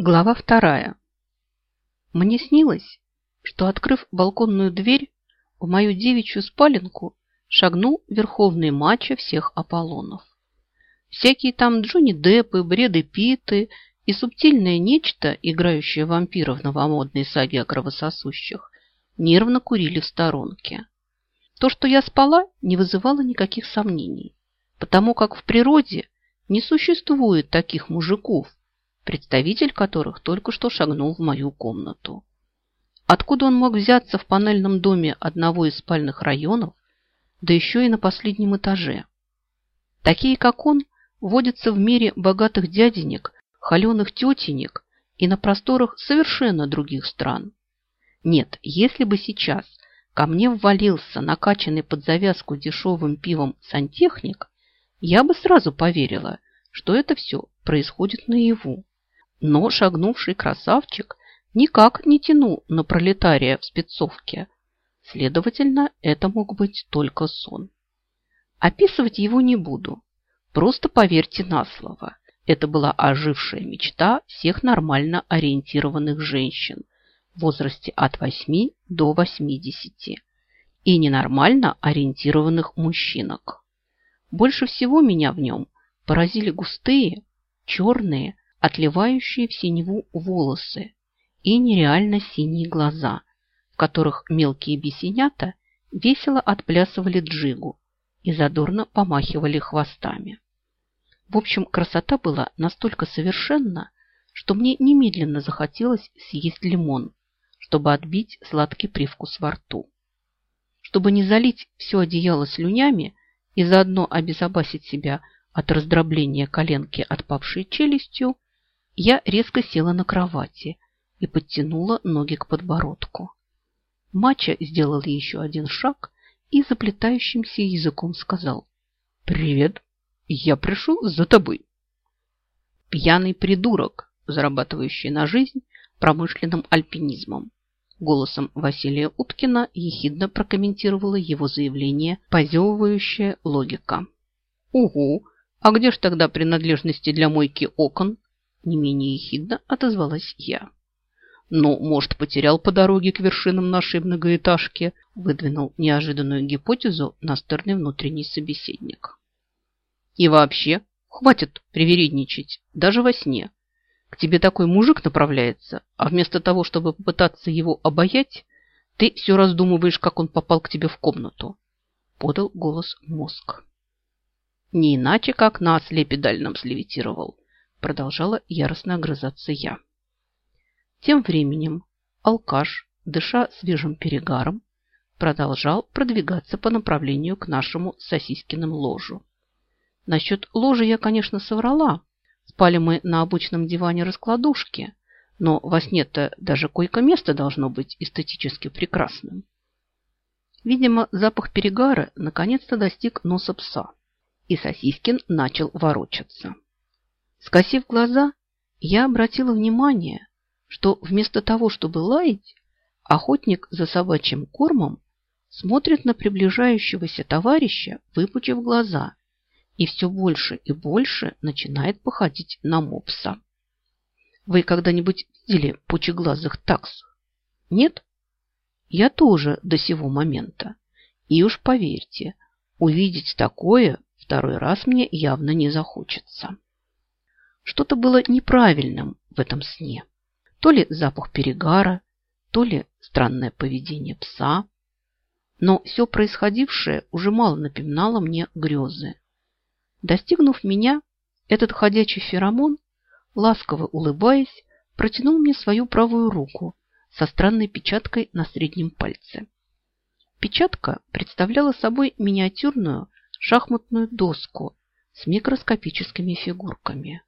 Глава вторая. Мне снилось, что, открыв балконную дверь, в мою девичью спаленку шагнул верховный мачо всех Аполлонов. Всякие там Джонни Деппы, Бреды Питты и субтильное нечто, играющее вампиров новомодной саги о кровососущих, нервно курили в сторонке. То, что я спала, не вызывало никаких сомнений, потому как в природе не существует таких мужиков, представитель которых только что шагнул в мою комнату. Откуда он мог взяться в панельном доме одного из спальных районов, да еще и на последнем этаже? Такие, как он, водятся в мире богатых дяденек, холеных тетенек и на просторах совершенно других стран. Нет, если бы сейчас ко мне ввалился накачанный под завязку дешевым пивом сантехник, я бы сразу поверила, что это все происходит наяву. Но шагнувший красавчик никак не тянул на пролетария в спецовке. Следовательно, это мог быть только сон. Описывать его не буду. Просто поверьте на слово. Это была ожившая мечта всех нормально ориентированных женщин в возрасте от 8 до 80 и ненормально ориентированных мужчинок. Больше всего меня в нем поразили густые, черные, отливающие в синеву волосы и нереально синие глаза, в которых мелкие бесенята весело отплясывали джигу и задорно помахивали хвостами. В общем, красота была настолько совершенна, что мне немедленно захотелось съесть лимон, чтобы отбить сладкий привкус во рту. Чтобы не залить все одеяло слюнями и заодно обезопасить себя от раздробления коленки отпавшей челюстью, я резко села на кровати и подтянула ноги к подбородку. Мача сделал еще один шаг и заплетающимся языком сказал «Привет, я пришел за тобой». Пьяный придурок, зарабатывающий на жизнь промышленным альпинизмом. Голосом Василия Уткина ехидно прокомментировала его заявление позевывающая логика. «Угу, а где ж тогда принадлежности для мойки окон?» Не менее ехидно отозвалась я. «Ну, может, потерял по дороге к вершинам нашей многоэтажки?» выдвинул неожиданную гипотезу настырный внутренний собеседник. «И вообще, хватит привередничать, даже во сне. К тебе такой мужик направляется, а вместо того, чтобы попытаться его обаять, ты все раздумываешь, как он попал к тебе в комнату», подал голос мозг. «Не иначе, как на осле педальном слевитировал», Продолжала яростно огрызаться я. Тем временем алкаш, дыша свежим перегаром, продолжал продвигаться по направлению к нашему сосискиным ложу. Насчет ложи я, конечно, соврала. Спали мы на обычном диване раскладушки, но во сне-то даже койко-место должно быть эстетически прекрасным. Видимо, запах перегара наконец-то достиг носа пса, и Сосискин начал ворочаться. Скосив глаза, я обратила внимание, что вместо того, чтобы лаять, охотник за собачьим кормом смотрит на приближающегося товарища, выпучив глаза, и все больше и больше начинает походить на мопса. Вы когда-нибудь видели пучеглазых такс? Нет? Я тоже до сего момента. И уж поверьте, увидеть такое второй раз мне явно не захочется. Что-то было неправильным в этом сне. То ли запах перегара, то ли странное поведение пса. Но все происходившее уже мало напоминало мне грезы. Достигнув меня, этот ходячий феромон, ласково улыбаясь, протянул мне свою правую руку со странной печаткой на среднем пальце. Печатка представляла собой миниатюрную шахматную доску с микроскопическими фигурками.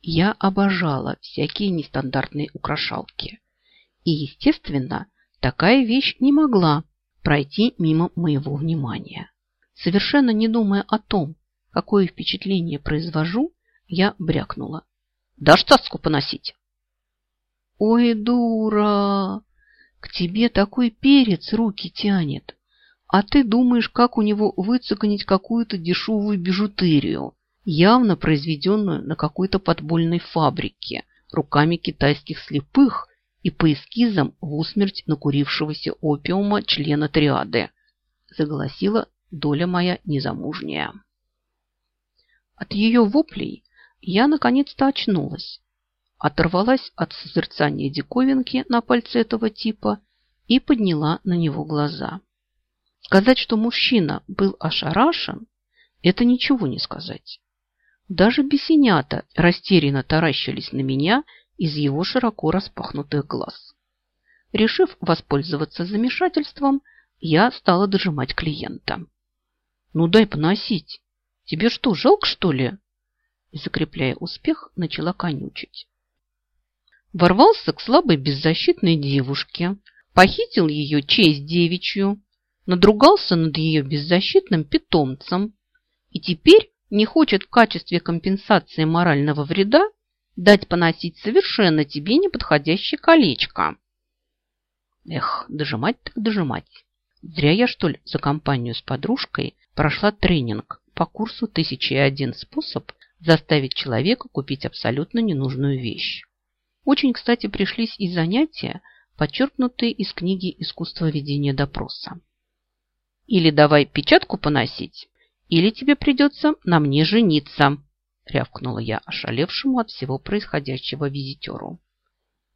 Я обожала всякие нестандартные украшалки. И, естественно, такая вещь не могла пройти мимо моего внимания. Совершенно не думая о том, какое впечатление произвожу, я брякнула. «Дашь цацку поносить?» «Ой, дура! К тебе такой перец руки тянет, а ты думаешь, как у него выцегонить какую-то дешевую бижутерию?» Явно произведенную на какой-то подбольной фабрике, руками китайских слепых и по эскизам в усмерть накурившегося опиума члена триады, заголосила доля моя незамужняя. От ее воплей я наконец-то очнулась, оторвалась от созерцания диковинки на пальце этого типа и подняла на него глаза. Сказать, что мужчина был ошарашен, это ничего не сказать. Даже бесенята растерянно таращились на меня из его широко распахнутых глаз. Решив воспользоваться замешательством, я стала дожимать клиента. «Ну дай поносить. Тебе что, жалко, что ли?» И, закрепляя успех, начала конючить. Ворвался к слабой беззащитной девушке, похитил ее честь девичью, надругался над ее беззащитным питомцем и теперь не хочет в качестве компенсации морального вреда дать поносить совершенно тебе неподходящее колечко. Эх, дожимать так дожимать. Зря я, что ли, за компанию с подружкой прошла тренинг по курсу «Тысяча и один способ заставить человека купить абсолютно ненужную вещь». Очень, кстати, пришлись и занятия, подчеркнутые из книги «Искусство ведения допроса». Или давай печатку поносить, или тебе придется на мне жениться, рявкнула я ошалевшему от всего происходящего визитеру.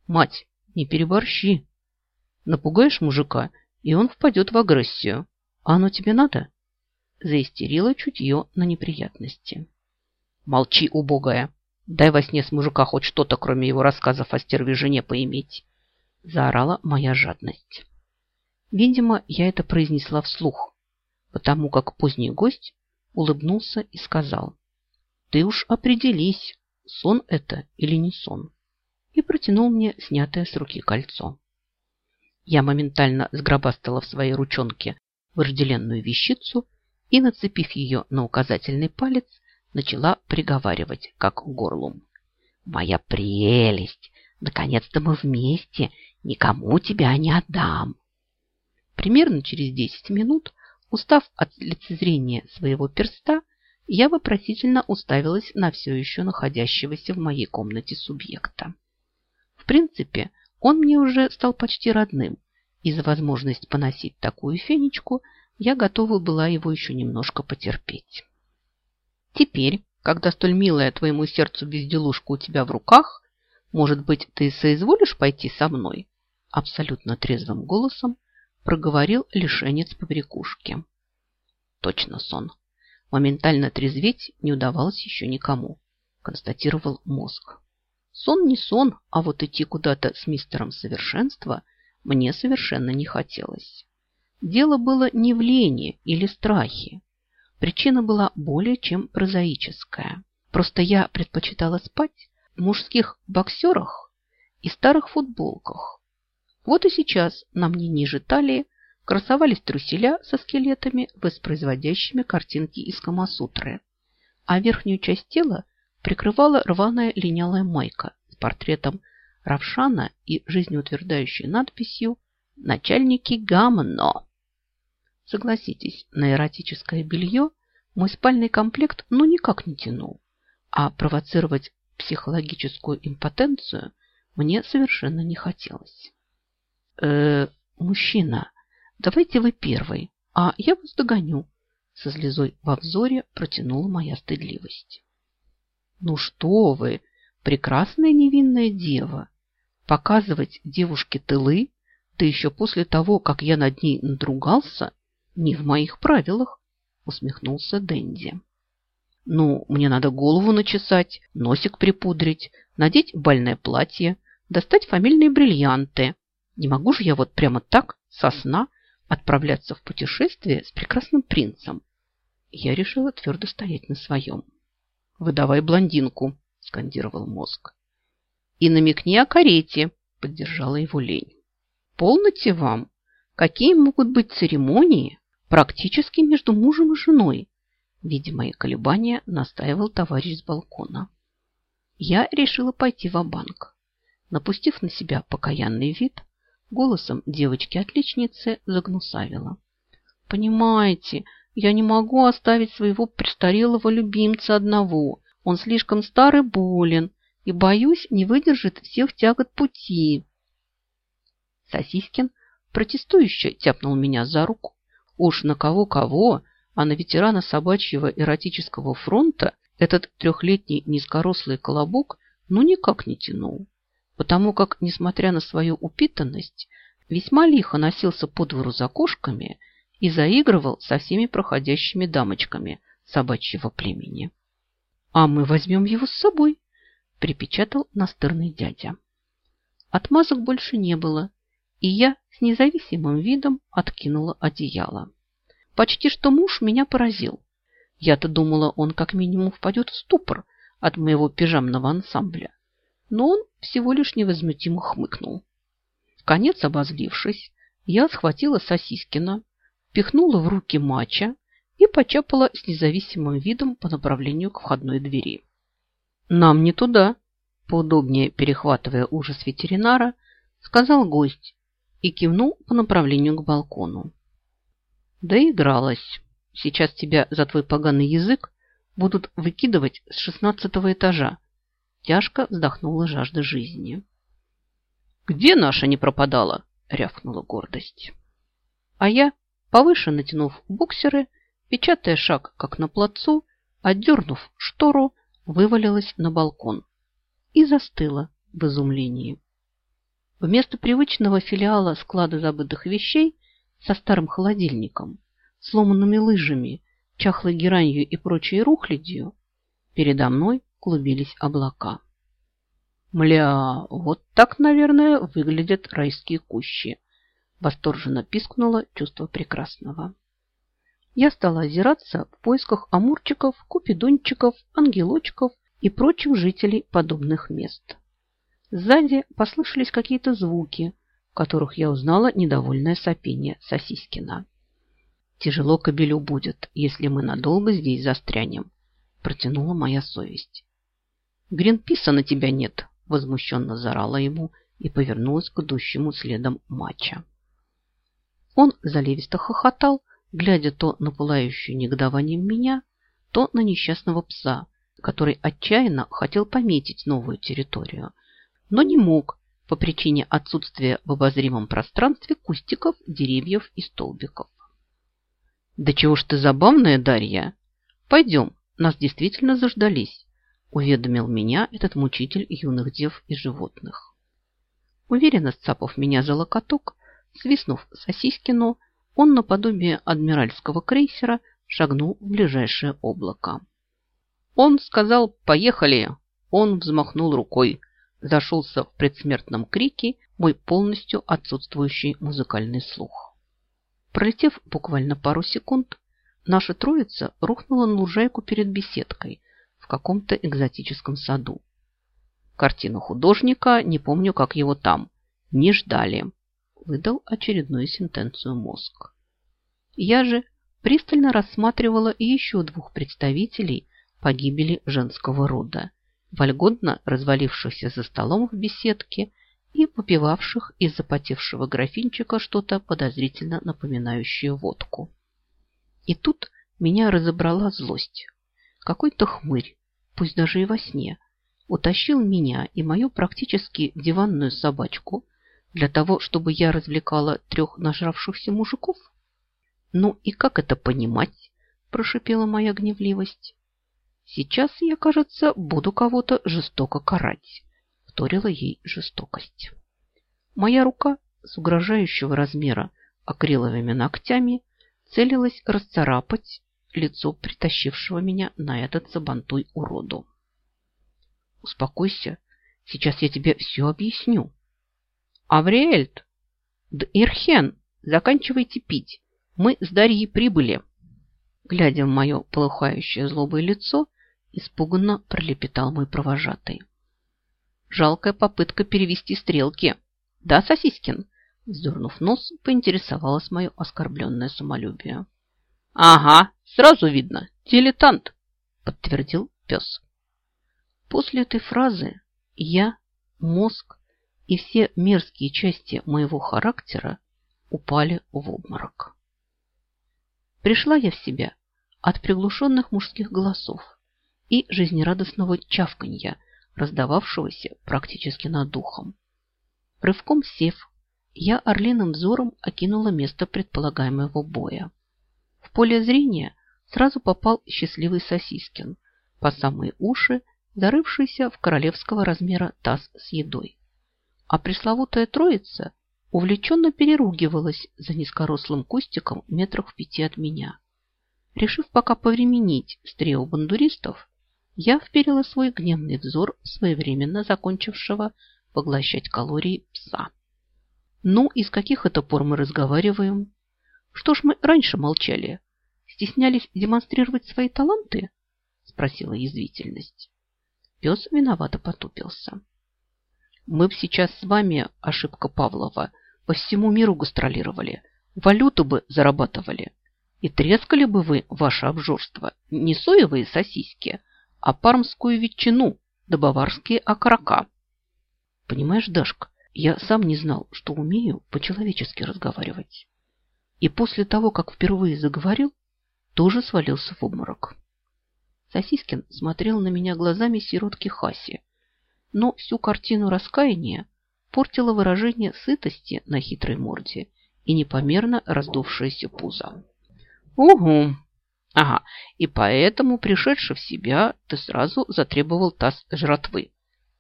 Мать, не переборщи. Напугаешь мужика, и он впадет в агрессию. А оно тебе надо? Заистерила чутье на неприятности. Молчи, убогая. Дай во сне с мужика хоть что-то, кроме его рассказов о стерве жене, поиметь. Заорала моя жадность. Видимо, я это произнесла вслух, потому как поздний гость улыбнулся и сказал, «Ты уж определись, сон это или не сон», и протянул мне снятое с руки кольцо. Я моментально сгробастала в своей ручонке вожделенную вещицу и, нацепив ее на указательный палец, начала приговаривать, как горлум. «Моя прелесть! Наконец-то мы вместе! Никому тебя не отдам!» Примерно через десять минут Устав от лицезрения своего перста, я вопросительно уставилась на все еще находящегося в моей комнате субъекта. В принципе, он мне уже стал почти родным, и за возможность поносить такую фенечку я готова была его еще немножко потерпеть. Теперь, когда столь милая твоему сердцу безделушка у тебя в руках, может быть, ты соизволишь пойти со мной? Абсолютно трезвым голосом проговорил лишенец побрякушки. Точно сон. Моментально трезветь не удавалось еще никому, констатировал мозг. Сон не сон, а вот идти куда-то с мистером совершенства мне совершенно не хотелось. Дело было не в лени или страхе. Причина была более чем прозаическая. Просто я предпочитала спать в мужских боксерах и старых футболках, вот и сейчас на мне ниже талии красовались труселя со скелетами, воспроизводящими картинки из Камасутры, а верхнюю часть тела прикрывала рваная линялая майка с портретом Равшана и жизнеутверждающей надписью «Начальники Гамно». Согласитесь, на эротическое белье мой спальный комплект ну никак не тянул, а провоцировать психологическую импотенцию мне совершенно не хотелось э, мужчина, давайте вы первый, а я вас догоню. Со слезой во взоре протянула моя стыдливость. Ну что вы, прекрасная невинная дева, показывать девушке тылы, да еще после того, как я над ней надругался, не в моих правилах, усмехнулся Дэнди. Ну, мне надо голову начесать, носик припудрить, надеть бальное платье, достать фамильные бриллианты, не могу же я вот прямо так, со сна, отправляться в путешествие с прекрасным принцем. Я решила твердо стоять на своем. «Выдавай блондинку», – скандировал мозг. «И намекни о карете», – поддержала его лень. «Полноте вам! Какие могут быть церемонии практически между мужем и женой?» Видя мои колебания, настаивал товарищ с балкона. Я решила пойти в банк Напустив на себя покаянный вид, Голосом девочки-отличницы загнусавила. «Понимаете, я не могу оставить своего престарелого любимца одного. Он слишком старый болен. и, боюсь, не выдержит всех тягот пути. Сосискин протестующе тяпнул меня за руку. Уж на кого-кого, а на ветерана собачьего эротического фронта этот трехлетний низкорослый колобок ну никак не тянул. Потому как, несмотря на свою упитанность, весьма лихо носился по двору за кошками и заигрывал со всеми проходящими дамочками собачьего племени. «А мы возьмем его с собой», – припечатал настырный дядя. Отмазок больше не было, и я с независимым видом откинула одеяло. Почти что муж меня поразил. Я-то думала, он как минимум впадет в ступор от моего пижамного ансамбля. Но он всего лишь невозмутимо хмыкнул. Конец обозлившись, я схватила Сосискина, пихнула в руки мача и почапала с независимым видом по направлению к входной двери. «Нам не туда», – поудобнее перехватывая ужас ветеринара, сказал гость и кивнул по направлению к балкону. Доигралась. Сейчас тебя за твой поганый язык будут выкидывать с шестнадцатого этажа. Тяжко вздохнула жажда жизни. «Где наша не пропадала?» – рявкнула гордость. А я, повыше натянув буксеры, печатая шаг, как на плацу, отдернув штору, вывалилась на балкон и застыла в изумлении. Вместо привычного филиала склада забытых вещей со старым холодильником, сломанными лыжами, чахлой геранью и прочей рухлядью, передо мной клубились облака. «Мля, вот так, наверное, выглядят райские кущи!» Восторженно пискнуло чувство прекрасного. Я стала озираться в поисках амурчиков, купидончиков, ангелочков и прочих жителей подобных мест. Сзади послышались какие-то звуки, в которых я узнала недовольное сопение Сосискина. «Тяжело кобелю будет, если мы надолго здесь застрянем», протянула моя совесть. «Гринписа на тебя нет», возмущенно зарала ему и повернулась к идущему следом матча. Он заливисто хохотал, глядя то на пылающую негодованием меня, то на несчастного пса, который отчаянно хотел пометить новую территорию, но не мог по причине отсутствия в обозримом пространстве кустиков, деревьев и столбиков. «Да чего ж ты забавная, Дарья? Пойдем, нас действительно заждались», уведомил меня этот мучитель юных дев и животных. Уверенно сцапав меня за локоток, свистнув сосискину, он наподобие адмиральского крейсера шагнул в ближайшее облако. Он сказал «Поехали!» Он взмахнул рукой – зашелся в предсмертном крике мой полностью отсутствующий музыкальный слух. Пролетев буквально пару секунд, наша троица рухнула на лужайку перед беседкой каком-то экзотическом саду. Картину художника, не помню, как его там, не ждали. Выдал очередную сентенцию мозг. Я же пристально рассматривала еще двух представителей погибели женского рода – вольготно развалившихся за столом в беседке и попивавших из запотевшего графинчика что-то подозрительно напоминающее водку. И тут меня разобрала злость. Какой-то хмырь, пусть даже и во сне, утащил меня и мою практически диванную собачку для того, чтобы я развлекала трех нажравшихся мужиков? Ну и как это понимать? Прошипела моя гневливость. Сейчас я, кажется, буду кого-то жестоко карать, вторила ей жестокость. Моя рука с угрожающего размера акриловыми ногтями целилась расцарапать лицо притащившего меня на этот забантуй уроду. Успокойся, сейчас я тебе все объясню. Авриэльт, да Ирхен, заканчивайте пить. Мы с Дарьей прибыли. Глядя в мое полыхающее злобое лицо, Испуганно пролепетал мой провожатый. Жалкая попытка перевести стрелки. Да, Сосискин? Вздернув нос, поинтересовалось мое оскорбленное самолюбие. Ага, сразу видно. Дилетант, подтвердил пес. После этой фразы я, мозг и все мерзкие части моего характера упали в обморок. Пришла я в себя от приглушенных мужских голосов и жизнерадостного чавканья, раздававшегося практически над духом. Рывком сев, я орлиным взором окинула место предполагаемого боя. В поле зрения сразу попал счастливый Сосискин, по самые уши, зарывшийся в королевского размера таз с едой. А пресловутая троица увлеченно переругивалась за низкорослым кустиком метрах в пяти от меня. Решив пока повременить с трио бандуристов, я вперила свой гневный взор своевременно закончившего поглощать калории пса. Ну, из каких это пор мы разговариваем? Что ж мы раньше молчали? Стеснялись демонстрировать свои таланты? Спросила язвительность. Пес виновато потупился. Мы б сейчас с вами, ошибка Павлова, по всему миру гастролировали, валюту бы зарабатывали. И трескали бы вы ваше обжорство не соевые сосиски, а пармскую ветчину да баварские окорока. Понимаешь, Дашка, я сам не знал, что умею по-человечески разговаривать. И после того, как впервые заговорил, тоже свалился в обморок. Сосискин смотрел на меня глазами сиротки Хаси, но всю картину раскаяния портило выражение сытости на хитрой морде и непомерно раздувшееся пузо. «Угу! Ага, и поэтому, пришедший в себя, ты сразу затребовал таз жратвы».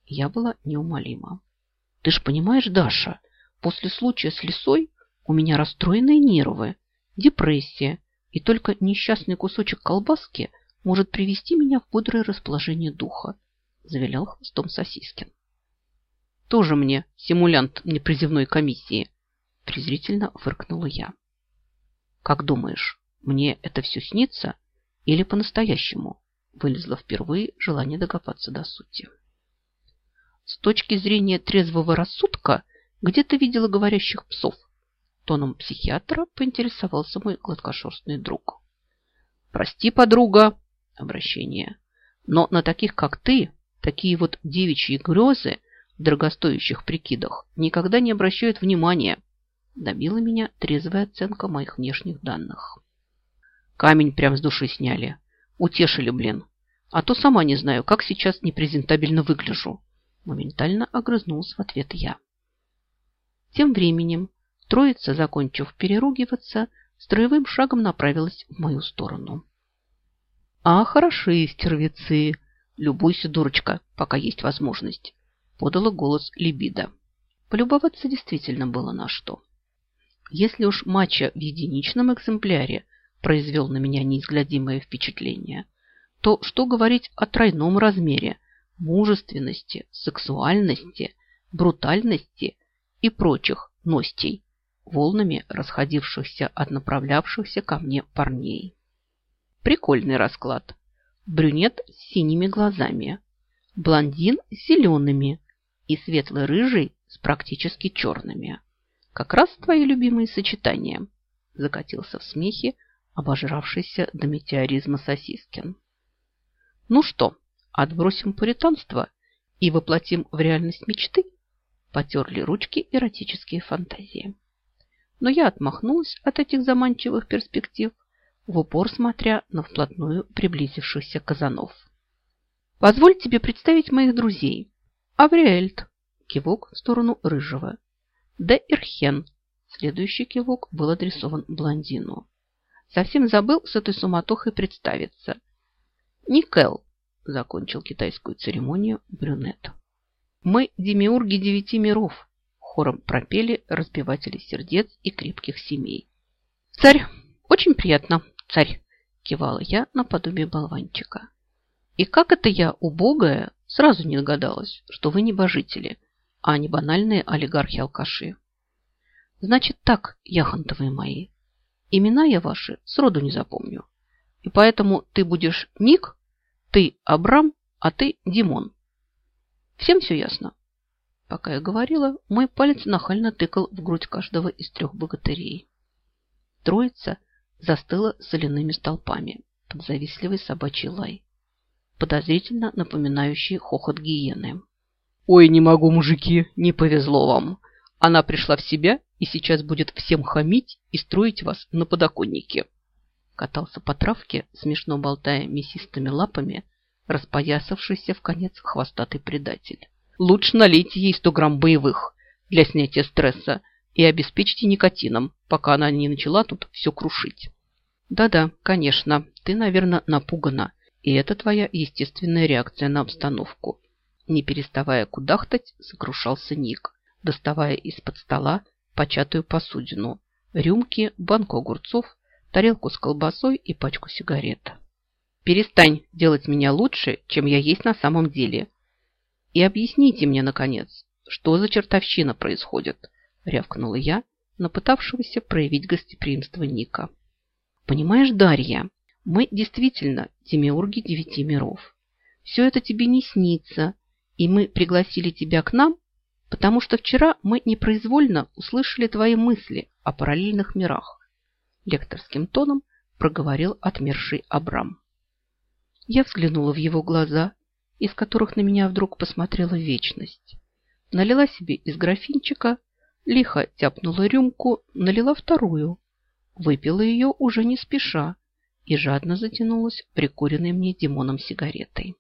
Я была неумолима. «Ты ж понимаешь, Даша, после случая с лисой у меня расстроенные нервы, депрессия, и только несчастный кусочек колбаски может привести меня в бодрое расположение духа», завилял хвостом Сосискин. Тоже мне симулянт непризывной комиссии. Презрительно фыркнула я. Как думаешь, мне это все снится или по-настоящему? Вылезло впервые желание докопаться до сути. С точки зрения трезвого рассудка, где ты видела говорящих псов? Тоном психиатра поинтересовался мой гладкошерстный друг. Прости, подруга, обращение. Но на таких, как ты, такие вот девичьи грезы – дорогостоящих прикидах никогда не обращают внимания. Добила меня трезвая оценка моих внешних данных. Камень прям с души сняли. Утешили, блин. А то сама не знаю, как сейчас непрезентабельно выгляжу. Моментально огрызнулась в ответ я. Тем временем троица, закончив переругиваться, строевым шагом направилась в мою сторону. А хороши стервецы. Любуйся, дурочка, пока есть возможность подала голос Либидо. Полюбоваться действительно было на что. Если уж матча в единичном экземпляре произвел на меня неизгладимое впечатление, то что говорить о тройном размере мужественности, сексуальности, брутальности и прочих ностей, волнами расходившихся от направлявшихся ко мне парней. Прикольный расклад. Брюнет с синими глазами, блондин с зелеными и светло-рыжий с практически черными. Как раз твои любимые сочетания, закатился в смехе обожравшийся до метеоризма Сосискин. Ну что, отбросим пуританство и воплотим в реальность мечты? Потерли ручки эротические фантазии. Но я отмахнулась от этих заманчивых перспектив, в упор смотря на вплотную приблизившихся казанов. Позволь тебе представить моих друзей. Авриэльт. Кивок в сторону рыжего. Де Ирхен. Следующий кивок был адресован блондину. Совсем забыл с этой суматохой представиться. Никел. Закончил китайскую церемонию брюнет. Мы демиурги девяти миров. Хором пропели разбиватели сердец и крепких семей. Царь, очень приятно, царь, кивала я наподобие болванчика. И как это я, убогая, Сразу не догадалась, что вы небожители, а не банальные олигархи-алкаши. Значит так, яхонтовые мои, имена я ваши сроду не запомню. И поэтому ты будешь Ник, ты Абрам, а ты Димон. Всем все ясно? Пока я говорила, мой палец нахально тыкал в грудь каждого из трех богатырей. Троица застыла соляными столпами под завистливый собачий лай подозрительно напоминающий хохот гиены. «Ой, не могу, мужики, не повезло вам. Она пришла в себя и сейчас будет всем хамить и строить вас на подоконнике». Катался по травке, смешно болтая мясистыми лапами, распоясавшийся в конец хвостатый предатель. Лучше налейте ей 100 грамм боевых для снятия стресса и обеспечьте никотином, пока она не начала тут все крушить. Да-да, конечно, ты, наверное, напугана, и это твоя естественная реакция на обстановку. Не переставая кудахтать, сокрушался Ник, доставая из-под стола початую посудину, рюмки, банку огурцов, тарелку с колбасой и пачку сигарет. Перестань делать меня лучше, чем я есть на самом деле. И объясните мне, наконец, что за чертовщина происходит, рявкнула я на пытавшегося проявить гостеприимство Ника. Понимаешь, Дарья, мы действительно демиурги девяти миров. Все это тебе не снится, и мы пригласили тебя к нам, потому что вчера мы непроизвольно услышали твои мысли о параллельных мирах. Лекторским тоном проговорил отмерший Абрам. Я взглянула в его глаза, из которых на меня вдруг посмотрела вечность. Налила себе из графинчика, лихо тяпнула рюмку, налила вторую, выпила ее уже не спеша и жадно затянулась прикуренной мне Димоном сигаретой.